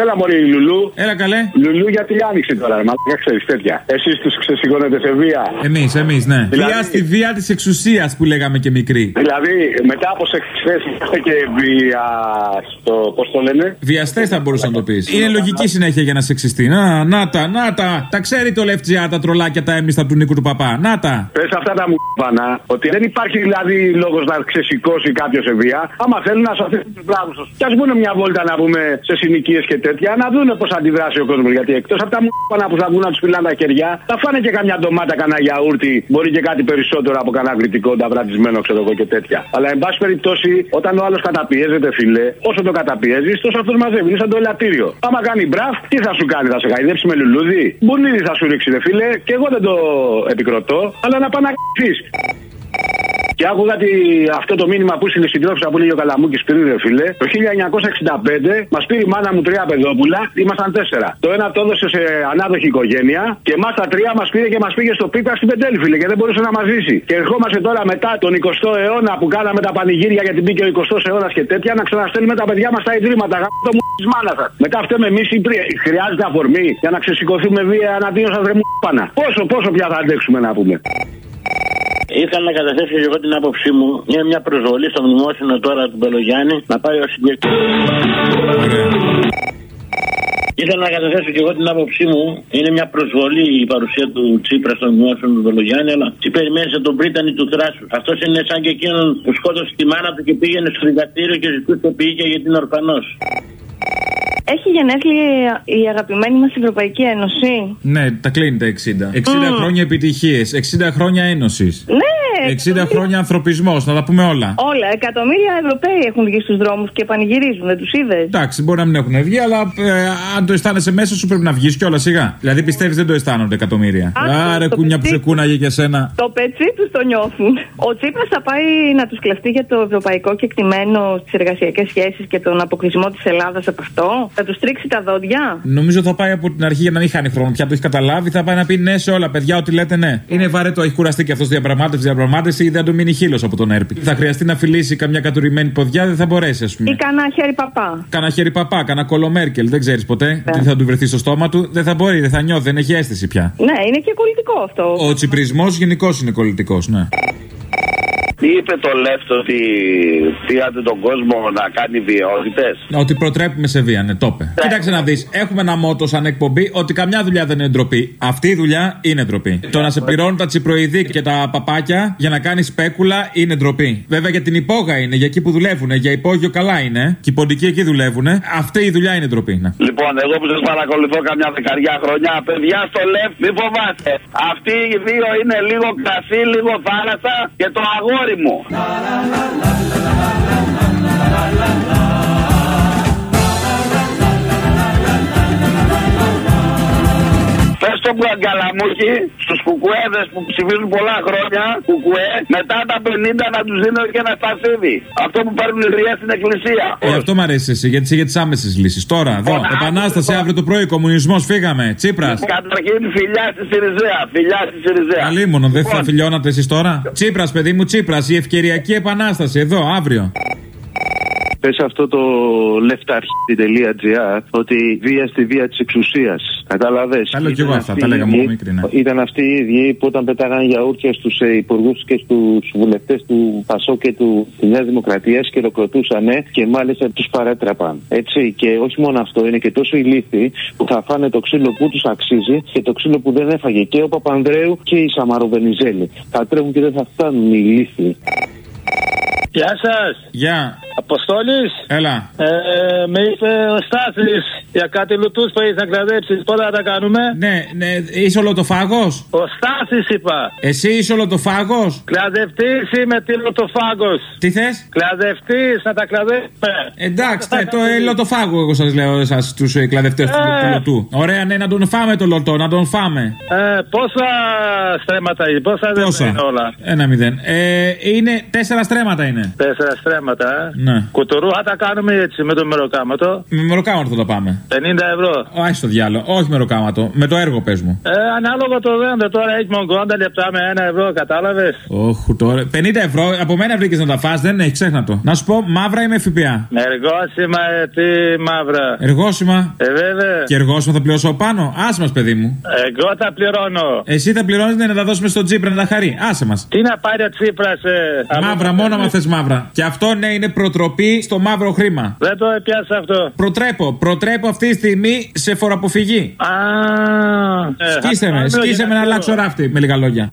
Έλα, Μωρή, Λουλού. Έλα, καλέ. Λουλού, γιατί άνοιξε τώρα, μα δεν ξέρεις τέτοια. Εσείς τους ξεσηκώνετε σε βία. Εμείς, εμείς, ναι. Δηλαδή- Βία στη βία της εξουσίας που λέγαμε και μικρή. Δηλαδή, μετά από σεξιστές είστε και βία. Στο. Πώς το λένε; Βιαστές θα μπορούσα να το πεις. Είναι λογική συνέχεια για να σεξιστεί. Να, να τα, να τα. Τα ξέρει το λεφτζιά τα τρολάκια τα έμιστα του Νίκου του Παπά. Να τα. Πες αυτά τα μου πανα, ότι δεν υπάρχει δηλαδή λόγος να ξεσηκώσει κάποιος σε βία. Άμα θέλουν να σωθούν τους μπράβου τους. Κι ας βγουν μια βόλτα να πούμε σε συνοικίες και τέτοια, να δουν πώς αντιδράσει ο κόσμος. Γιατί εκτός από τα μου πανα που θα βγουν να τους φυλάνε τα χέρια, θα φάνε και καμιά ντομάτα, κανένα γιαούρτι, μπορεί και κάτι περισσότερο από κανένα γρητικό, ταυρατισμένο, ξέρω εγώ και τέτοια. Αλλά εν πάση περιπτώσει, όταν ο άλλος καταπιέζεται, φίλε, όσο το καταπιέζεις, τόσο αυτός μαζεύει. Είναι σαν το ελαττήριο. Άμα κάνει μπραφ, τι θα σου κάνει, θα σε χαϊδέψει με λουλούδι; Μπουλίδι θα σου ρίξει, ρε φίλε, και εγώ δεν το επικροτώ, αλλά να πάνε να και άκουγα τη, αυτό το μήνυμα που είναι συντρόφισσα που λέει ο Καλαμούκης πριν, ρε φίλε. Το 1965 μας πήρε η μάνα μου τρία παιδόπουλα, ήμασταν τέσσερα. Το ένα το έδωσε σε ανάδοχη οικογένεια και εμά τα τρία μας πήρε και μας πήγε στο πίπα στην Πεντέλη, φίλε, και δεν μπορούσε να μας ζήσει. Και ερχόμαστε τώρα μετά τον 20ο αιώνα που κάναμε τα πανηγύρια γιατί μπήκε ο 20ο αιώνας και τέτοια να ξαναστέλνουμε τα παιδιά μας στα ιδρύματα. Γάμο το μου της μάνας σας. Μετά φταίμε εμείς ή πρι- χρειάζεται αφορμή για να ξεσηκωθούμε βία εναντίον σας, ρε μου πάνα. Πόσο, πόσο πια θα αντέξουμε να πούμε. Ήθελα να καταθέσω και εγώ την άποψή μου. Είναι μια προσβολή στο μνημόσυνο τώρα του Μπελογιάννη να πάει ο συγκεκριμένος. Ήθελα να καταθέσω και εγώ την άποψή μου. Είναι μια προσβολή η παρουσία του Τσίπρα στο μνημόσυνο του Μπελογιάννη, αλλά τι περιμένει από τον Πρίτανη του Θράσου. Αυτός είναι σαν και εκείνον που σκότωσε τη μάνα του και πήγαινε στο δικαστήριο και ζητούσε ποιήκε γιατί είναι ορφανός. Έχει γενέθλια η αγαπημένη μας Ευρωπαϊκή Ένωση. Ναι, τα κλείνει τα 60. 60 χρόνια επιτυχίες, 60 χρόνια ένωσης. Ναι, 60 χρόνια ανθρωπισμός, να τα πούμε όλα. όλα. Εκατομμύρια Ευρωπαίοι έχουν βγει στους δρόμους και πανηγυρίζουν, δεν τους είδες; Εντάξει, μπορεί να μην έχουν βγει, αλλά ε, αν το αισθάνεσαι μέσα σου πρέπει να βγεις κιόλας σιγά. Δηλαδή πιστεύεις δεν το αισθάνονται εκατομμύρια. Α, Άρε, το κούνια που παιδί. σε κούναγε για σένα. Το πετσί τους το νιώθουν. Ο Τσίπρας θα πάει να τους κλεφτεί για το ευρωπαϊκό κεκτημένο στις εργασιακές σχέσεις και τον αποκλεισμό της Ελλάδας από αυτό; Θα τους τρίξει τα δόντια; Νομίζω θα πάει από την αρχή για να μην χάνει χρόνο. Πια το έχεις καταλάβει, θα πάει να πει ναι σε όλα, παιδιά, ό,τι λέτε ναι. Είναι βαρετό, έχει κουραστεί και αυτός διαπραγμάτευση, διαπραγμάτευση ή δεν του μείνει χείλο από τον έρπη. Θα χρειαστεί να φιλήσει καμιά κατουρημένη ποδιά, δεν θα μπορέσει, ας πούμε. Ή κανένα χέρι παπά. Κάνα χέρι παπά, κάνα κολομέρκελ, δεν ξέρεις ποτέ Ναι. τι θα του βρεθεί στο στόμα του. Δεν θα μπορεί, δεν θα νιώθει, δεν έχει αίσθηση πια. Ναι, είναι και πολιτικό αυτό. Ο τσιπρισμός γενικώς είναι κολλητικός, ναι. Τι είπε το Λεύτο ότι πήγατε τον κόσμο να κάνει βιαιότητες; Ότι προτρέπουμε σε βία, ναι, το είπε. Κοίταξε να δεις, έχουμε ένα μότο σαν εκπομπή ότι καμιά δουλειά δεν είναι ντροπή. Αυτή η δουλειά είναι ντροπή. Το να σε πληρώνουν τα τσιπροειδή και τα παπάκια για να κάνεις σπέκουλα είναι ντροπή. Βέβαια για την υπόγα είναι, για εκεί που δουλεύουν. Για υπόγειο καλά είναι. Και οι ποντικοί εκεί δουλεύουν. Αυτή η δουλειά είναι ντροπή. Ναι. Λοιπόν, εγώ που σας παρακολουθώ καμιά δεκαριά χρόνια, παιδιά στο Λεφ, μην φοβάστε. Αυτοί οι δύο είναι λίγο κρασί, λίγο θάλασσα και το αγόρι μου. Πες το Μπουαγκαλαμούκι στους κουκουέδες που ψηφίζουν πολλά χρόνια, κουκουέ, μετά τα 50 να τους δίνουν και ένα στασίδι. Αυτό που παίρνουν οι ρίες στην εκκλησία. Ε, αυτό μ' αρέσει εσύ, γιατί είσαι για τις άμεσες λύσεις. Τώρα, εδώ, επανάσταση αύριο το πρωί, κομμουνισμός, φύγαμε. Τσίπρας. Καταρχήν φιλιά στη Σιριζέα. Φιλιά στη Σιριζέα. Αλίμονο, δεν θα Λοιπόν, φιλιώνατε εσείς τώρα. Τσίπρας, παιδί μου, Τσίπρας, η ευκαιριακή επανάσταση, εδώ, αύριο. Πες αυτό το leftarch.gr ότι βία στη βία της εξουσίας. Κατάλαβε. Τα λέω κι εγώ αυτά, τα λέγαμε από μικρή, ναι. Ήταν αυτοί οι ίδιοι που όταν πετάγαν γιαούρτια στους ε, υπουργούς και στους βουλευτές του Πασό και του της Νέας Δημοκρατίας και χειροκροτούσαν και μάλιστα τους παρέτραπαν. Έτσι. Και όχι μόνο αυτό, είναι και τόσο ηλίθιοι που θα φάνε το ξύλο που τους αξίζει και το ξύλο που δεν έφαγε και ο Παπανδρέου και η Σαμαροβενιζέλη. Θα τρέχουν και δεν θα φτάνουν οι ηλίθιοι. Γεια σας. Γεια. Αποστόλης. Έλα. Ε, με είπε ο Στάθης για κάτι λουτούς που έχεις να κλαδέψει. Πότε θα τα κάνουμε; Ναι, ναι, είσαι ολοτοφάγος; Ο Στάθης είπα. Εσύ είσαι ολοτοφάγος; Κλαδευτής είμαι τι λουτοφάγο. Τι θες; Κλαδευτής, να τα κλαδέψουμε. Εντάξει, ναι, το ελοτοφάγο, εγώ σας λέω εσάς τους κλαδευτές του Ε. του λωτού. Ωραία, ναι, να τον φάμε το λωτό, να τον φάμε. Ε, πόσα στρέμματα είναι, πόσα δεν Πόσα; είναι όλα; Ένα μηδέν. Ε, είναι τέσσερα στρέμματα είναι. Τέσσερα στρέμματα, ε. Ναι. Κουτουρού θα τα κάνουμε έτσι με το μεροκάματο. Με μεροκάματο θα το πάμε. ευρώ. Ο, άσε το διάλογο. Όχι με ροκάματο. Με το έργο πες μου. Ε, ανάλογα το δέντρο τώρα έχει μόνο 80 λεπτά με ένα ευρώ, κατάλαβες; Όχι τώρα. 50 ευρώ από μένα βρήκες να τα φας, δεν έχει, ξέχνα το. Να σου πω, μαύρα ή με ΦΠΑ. Εργόσημα, ε, τι μαύρα. Εργόσημα. Ε, βέβαια. Και εργόσημα θα πληρώσω πάνω. Άσε μας, παιδί μου. Εγώ τα πληρώνω. Εσύ θα πληρώνεις να τα δώσουμε στον Τσίπρα να τα χαρεί. Άσε μας. Τι να πάρει ο Τσίπρας, ε. Μαύρα, μόνο άμα θες μαύρα. Και αυτό ναι είναι προτροπή στο μαύρο χρήμα. Δεν το έπιασα αυτό. Προτρέπω, προτρέπω αυτή τη στιγμή σε φοροαποφυγή. Α. Σκίσε με, σκίσε με να αλλάξω ράφτη, με λίγα λόγια.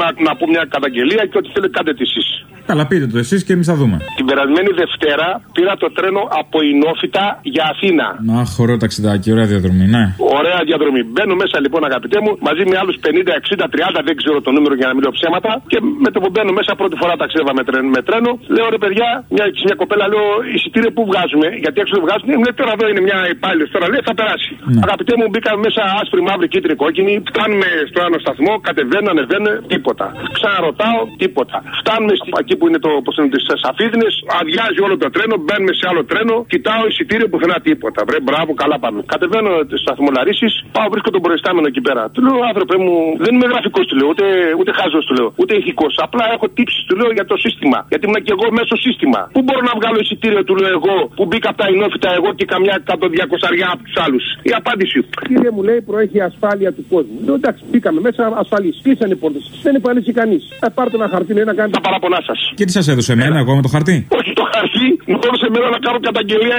Θέλω να, να πω μια καταγγελία και ό,τι θέλετε κάντε τη εσείς. Καλά, πείτε το εσείς και εμείς θα δούμε. Την περασμένη Δευτέρα πήρα το τρένο από Ινόφυτα για Αθήνα. Να, χωρό ταξιδάκι, ωραία διαδρομή, ναι. Ωραία διαδρομή. Μπαίνω μέσα λοιπόν, αγαπητέ μου, μαζί με άλλους 50, 60, 30, δεν ξέρω το νούμερο για να μην λέω ψέματα. Και με το που μπαίνω μέσα, πρώτη φορά ταξίδευα με τρένο. Με τρένο. Λέω ρε παιδιά, μια, μια κοπέλα, λέω εισιτήριο που βγάζουμε; Γιατί έξω δεν βγάζουν. Μου λέει τώρα εδώ είναι μια υπάλληλος. Τώρα λέει θα περάσει. Ναι. Αγαπητέ μου, μπήκαμε μέσα άσπρη, μαύρη, κίτρινη, κόκκινη. Φτάνουμε στο άλλο σταθμό, κατεβαίνω, ανεβαίνω, τίποτα. Ξαναρωτάω, τίποτα. Φτάνουμε στη, εκεί που είναι το, πώ είναι, τι σαφίδινε, αδειάζει όλο το τρένο, μπαίνουμε σε άλλο τρένο, κοιτάω εισιτήριο πουθενά τίποτα. Βρε, μπράβο, καλά πάμε. Κατεβαίνω τι σταθμολαρίσεις, πάω βρίσκω τον προϊστάμενο εκεί πέρα. Του λέω, άνθρωπε μου, δεν είμαι γραφικός, του λέω, ούτε, ούτε χάζο, του λέω, ούτε ηθικός. Απλά έχω τύψεις, του λέω, για το σύστημα. Γιατί ήμουν και εγώ μέσω σύστημα. Πού μπορώ να βγάλω εισιτήριο, του λέω εγώ, που μπήκα από τα ενόφυτα εγώ και καμιά 100-200 από τους άλλους. Η απάντηση. Κύριε μου λέει, προέχει η ασφάλεια του κόσμου. Λέω, εντάξει, μπήκαμε μέσα ασφαλή. Κλείσανε οι πόρτε. Δεν επανέλθει κανείς. Θα πάρτε ένα χαρτί, λέει να κάνετε τα παραπονά σας. Και τι σας έδωσε εμένα, εγώ με το χαρτί; Όχι το χαρτί, μου έδωσε εμένα να κάνω καταγγελία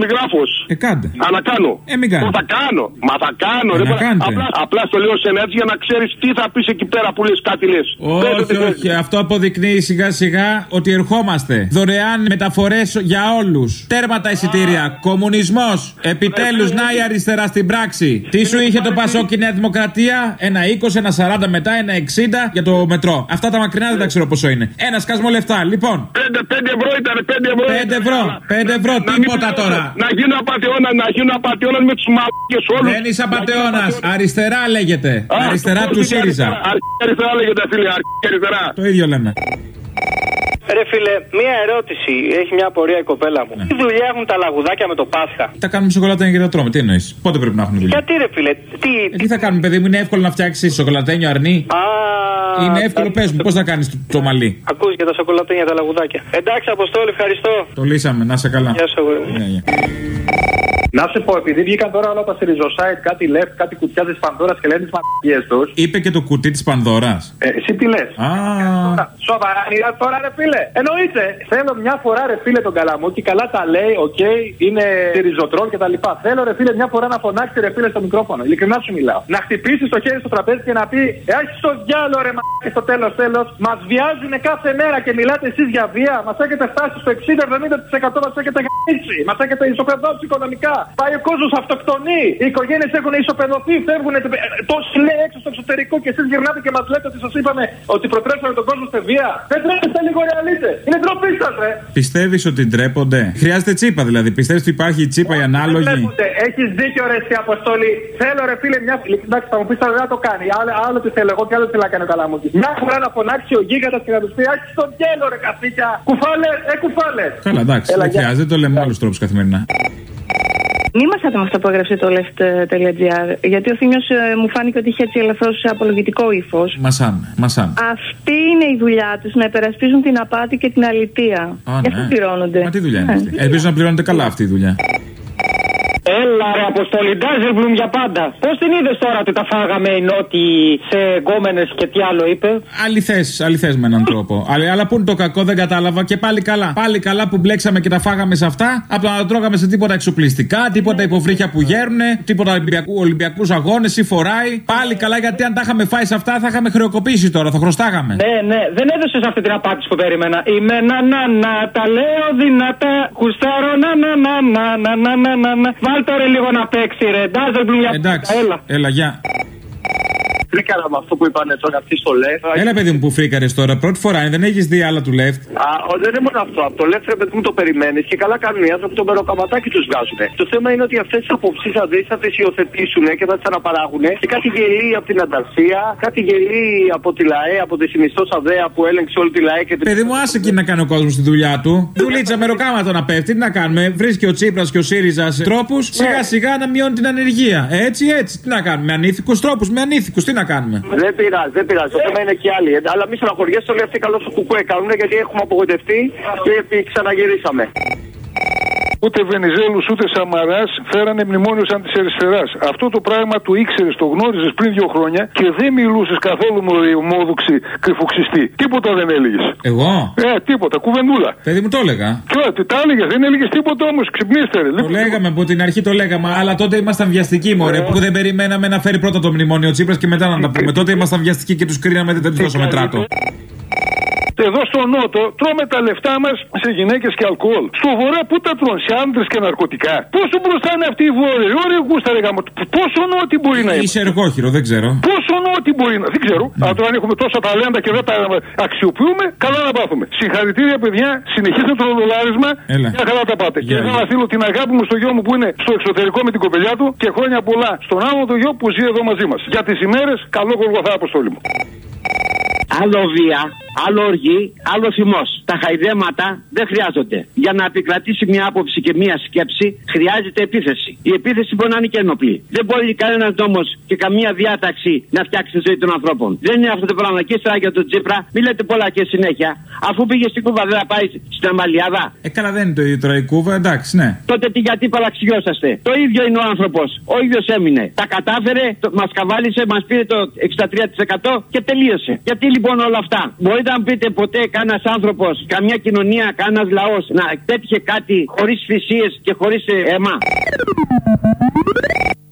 εγγράφος. Ε, κάντε. Α, να κάνω. Ε, μην κάνω. Μα θα κάνω. Μα θα κάνω. Ε, ρε, να μα- κάνετε. απλά, απλά στο λέω σε έτσι για να ξέρεις τι θα πεις εκεί πέρα που λες κάτι λες. Όχι, όχι. Αυτό αποδεικνύει σιγά σιγά ότι ερχόμαστε. Δωρεάν μεταφορές για όλους. Τέρμα τα εισιτήρια. Κομμουνισμός. Επιτέλους, να η αριστερά στην πράξη. Τι σου είχε το Πασόκ η Νέα Δημοκρατία; Ένα 20, ένα 40 μετά, ένα 60 για το μετρό. Αυτά τα μακρινά δεν τα ξέρω πόσο είναι. Ένα σκασμό λεφτά. Λοιπόν, 5, 5 ευρώ ήταν, 5 ευρώ. 5 ευρώ. 5 ευρώ. Να Τίποτα μην- τώρα. Να γίνω απαταιώνας, να γίνω απαταιώνας με τους μαλάκες όλους. Δεν είσαι απαταιώνας. Αριστερά λέγεται. Αριστερά του ΣΥΡΙΖΑ. Αριστερά λέγεται, φίλε, αριστερά. Το ίδιο λέμε. Ρε φίλε, μία ερώτηση. Έχει μια απορία η κοπέλα μου. Τι δουλειά έχουν τα λαγουδάκια με το Πάσχα; Τα κάνουμε σοκολατένια και τα τρώμε. Τι εννοείς; Πότε πρέπει να έχουν δουλειά; Γιατί ρε φίλε, τι. Ε, τι θα κάνουμε, παιδί μου, είναι εύκολο να φτιάξεις σοκολατένιο αρνί; Α, Είναι εύκολο, πες μου, πώς θα κάνεις το, το μαλλί; Ακούς για τα σοκολατένια τα λαγουδάκια. Εντάξει, Αποστόλη, ευχαριστώ. Το λύσαμε, να 'σαι καλά. Γεια σου, αγόρι μου. Ναι, ναι. Να σου πω, επειδή βγήκαν τώρα όλα τα συριζοσάιτ, κάτι Left, κάτι κουτιά της Πανδώρας και λένε τις μαλακίες τους. Είπε και το κουτί της Πανδώρας. Ε, εσύ τι λες; Α, Σοβαρά, μιλά τώρα, ρε φίλε. Εννοείται. Θέλω μια φορά, ρε φίλε, τον καλαμό και καλά τα λέει, οκ, είναι συριζοτρόλ και τα λοιπά. Θέλω, ρε φίλε, μια φορά να φωνάξει, ρε φίλε, στο μικρόφωνο. Ειλικρινά σου μιλάω. Να χτυπήσει το χέρι στο τραπέζι και να πει, Έχει το διάλογο, ρε μα και στο τέλος τέλος. Μας βιάζουν κάθε μέρα και μιλάτε εσείς για βία. Μας έχετε φτάσει στο 60-70% μας έχετε γαμίσει. Μας έχετε ισοπεδώσει οικονομικά. Πάει ο κόσμος αυτοκτονεί. Οι οικογένειες έχουν ισοπεδωθεί, φεύγουν. Τόσοι λέει έξω στο εξωτερικό και εσείς γυρνάτε και μας λέτε ότι σας είπαμε ότι προτρέψαμε τον κόσμο σε βία. Δεν τρέπεστε λίγο ρεαλίτε. Είναι ντροπή σας, ρε. πιστεύεις ότι ντρέπονται; Χρειάζεται τσίπα δηλαδή. Πιστεύεις ότι υπάρχει η τσίπα η ανάλογη; Έχεις δίκιο, ρε, στη αποστολή. Θέλω, ρε φίλε, μια. Εντάξει, θα μου πεις τώρα δεν θα το κάνει. Άλλο, άλλο τι θέλω εγώ και άλλο τι να κάνει ο καλά μου. Μια φορά να φωνάξει ο γίγαντας και να τους πει Άχι στον γέλο, ρε καθήκια. Κουφάλε, ε, κουφάλε. Καλά, εντάξει, Έλα, δεν γεια. χρειάζεται, το λέμε με άλλους τρόπους καθημερινά. Μη μασάτε με αυτό που έγραψε το left.gr. Γιατί ο Θήμιο μου φάνηκε ότι είχε έτσι ελαφρώς απολογητικό ύφος. Μασάνε, μασάνε. Αυτή είναι η δουλειά τους, να υπερασπίζουν την απάτη και την αλητεία. Α, Γι' αυτό ναι. πληρώνονται. Μα τι δουλειά είναι Ναι. αυτή. Ελπίζω να πληρώνετε καλά αυτή η δουλειά. Έλα ρε Αποστόλη, Ντάζελμπλουμ για πάντα. Πώς την είδες τώρα ότι τα φάγαμε οι νότιοι σε γκόμενε και τι άλλο είπε; Αληθές, αληθές με έναν τρόπο. Αλλά, αλλά που είναι το κακό δεν κατάλαβα και πάλι καλά. Πάλι καλά που μπλέξαμε και τα φάγαμε σε αυτά. Από το να τα τρώγαμε σε τίποτα εξοπλιστικά, τίποτα υποβρύχια που γέρνουν, τίποτα Ολυμπιακού, Ολυμπιακούς αγώνες ή φοράει. Πάλι καλά γιατί αν τα είχαμε φάει σε αυτά θα είχαμε χρεοκοπήσει τώρα, θα χρωστάγαμε. Ναι, ναι, δεν έδωσες αυτή την απάντηση που περίμενα. Είμαι να να να, τα λέω δυνατά. Κουστάρω να να να να να να να να Βάλτε ρε λίγο να παίξει ρε. Ντάζερ, Έλα. Έλα, γεια φρίκαρα με αυτό που είπαν τώρα αυτοί στο left. Έλα, παιδί μου, που φρίκαρες τώρα. Πρώτη φορά είναι, δεν έχεις δει άλλα του left. Α, ο, δεν είναι μόνο αυτό. Από το left, ρε παιδί μου, το περιμένεις και καλά κάνουν οι άνθρωποι το μεροκαματάκι τους βγάζουν. Το θέμα είναι ότι αυτές τις απόψει θα δεις, θα τις υιοθετήσουν και θα τις αναπαράγουν και κάτι γελί από την Ανταρσία, κάτι γελί από τη ΛΑΕ, από τη συνιστό ΑΔΕΑ που έλεγξε όλη τη ΛΑΕ και την. Παιδί μου, άσε εκεί να κάνει ο κόσμος τη δουλειά του. Δουλίτσα μεροκάματο να πέφτει. Τι να κάνουμε; Βρίσκει ο Τσίπρας και ο ΣΥΡΙΖΑ τρόπους σιγά σιγά να μειώνει την ανεργία. Έτσι, έτσι. Τι να κάνουμε; Με ανήθικους τρόπους, με ανήθικους. Τι να κάνουμε. Δεν πειράζει, δεν πειράζει. Το θέμα είναι και άλλοι. Ε, Αλλά μη στεναχωριέσαι, όλοι αυτοί καλό στο κουκουέ κάνουν γιατί έχουμε απογοητευτεί και ξαναγυρίσαμε. Ούτε Βενιζέλους ούτε Σαμαράς φέρανε μνημόνιο σαν της αριστεράς. Αυτό το πράγμα το ήξερες, το γνώριζες πριν δύο χρόνια και δεν μιλούσες καθόλου μόδουξη κρυφοξιστή. Τίποτα δεν έλεγες. Εγώ; Ε, τίποτα, κουβεντούλα. Παιδί μου το έλεγα. Και τι τα έλεγες, δεν έλεγες τίποτα όμως, ξυπνήστε. ρε. Το λέγαμε από την αρχή, το λέγαμε. Αλλά τότε ήμασταν βιαστικοί, μωρέ. Που δεν περιμέναμε να φέρει πρώτα το μνημόνιο Τσίπρας και μετά να τα πούμε. Τότε ήμασταν βιαστικοί και τους κρίναμε δεν τους δώσαμε τράτο. Εδώ στο Νότο τρώμε τα λεφτά μας σε γυναίκες και αλκοόλ. Στο Βορρά πού τα τρώνε, σε άντρε και ναρκωτικά. Πόσο μπροστά είναι αυτή η Βόρεια, ωραία γούστα ρε γάμο. Πόσο νότι μπορεί να είναι; Είσαι εργόχειρο, δεν ξέρω. Πόσο νότι μπορεί να. Δεν ξέρω. Ναι. Αν τώρα έχουμε τόσα ταλέντα και δεν τα αξιοποιούμε, καλά να πάθουμε. Συγχαρητήρια, παιδιά. Συνεχίστε το δολάρισμα. Έλα. Για καλά τα πάτε. Και Γεια, θέλω γεια. να στείλω την αγάπη μου στο γιο μου που είναι στο εξωτερικό με την κοπελιά του και χρόνια πολλά στον άλλο το γιο που ζει εδώ μαζί μας. Για τις ημέρες, καλό κολγοθά αποστόλη μου. Άλλο βία, άλλο οργή, άλλο θυμός. Τα χαϊδέματα δεν χρειάζονται. Για να επικρατήσει μια άποψη και μια σκέψη χρειάζεται επίθεση. Η επίθεση μπορεί να είναι και ενοπλή. Δεν μπορεί κανένας νόμος και καμία διάταξη να φτιάξει τη ζωή των ανθρώπων. Δεν είναι αυτό το πράγμα. Και ύστερα για τον Τσίπρα, μην λέτε πολλά και συνέχεια. Αφού πήγε στην Κούβα, δεν θα πάει στην Αμαλιάδα. Ε, καλά δεν είναι το ίδιο τώρα η κούβα, εντάξει, ναι. Τότε τι γιατί παραξιώσαστε. Το ίδιο είναι ο άνθρωπος. Ο ίδιος έμεινε. Τα κατάφερε, μας καβάλισε, μας πήρε το 63% και τελείωσε. Γιατί λοιπόν όλα αυτά; Μπορείτε να μου πείτε ποτέ κανένας άνθρωπος, καμιά κοινωνία, κανένας λαός να πέτυχε κάτι χωρίς θυσίες και χωρίς αίμα.